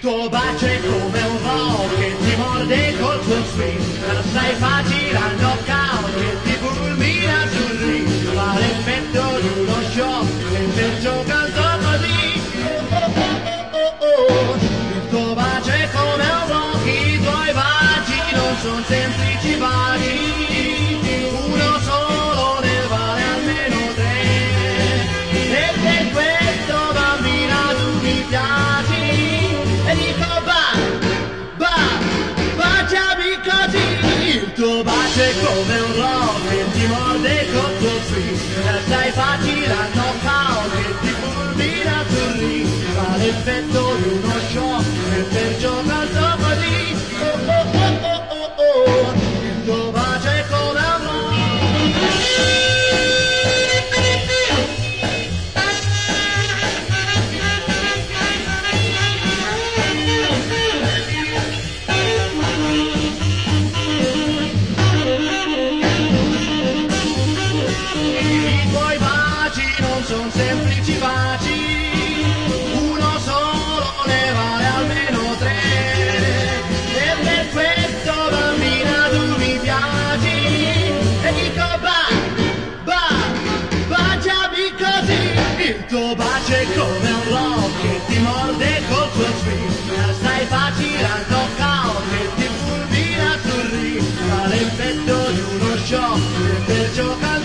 tuo bacio è come un rock che ti morde col tuo swing Assai facile al knockout che ti fulmina sul ring Fa l'effetto di uno shock e canto così. Il tuo bacio è come un rock, i tuoi baci non sono semplici baci così Il tuo bacio è come un rock che ti morde col tuo swing Sai facile al knockout che ti fulmina sul ring. Fa l'effetto i tuoi baci non sono semplici baci, uno solo ne vale almeno tre. E per questo bambina tu mi piaci, e dico ba, ba, baciami così. Il tuo bacio è come un lock che ti morde col tuo swing, stai facile al knockout ti fulmina sul ring, l'effetto di uno shock per giocare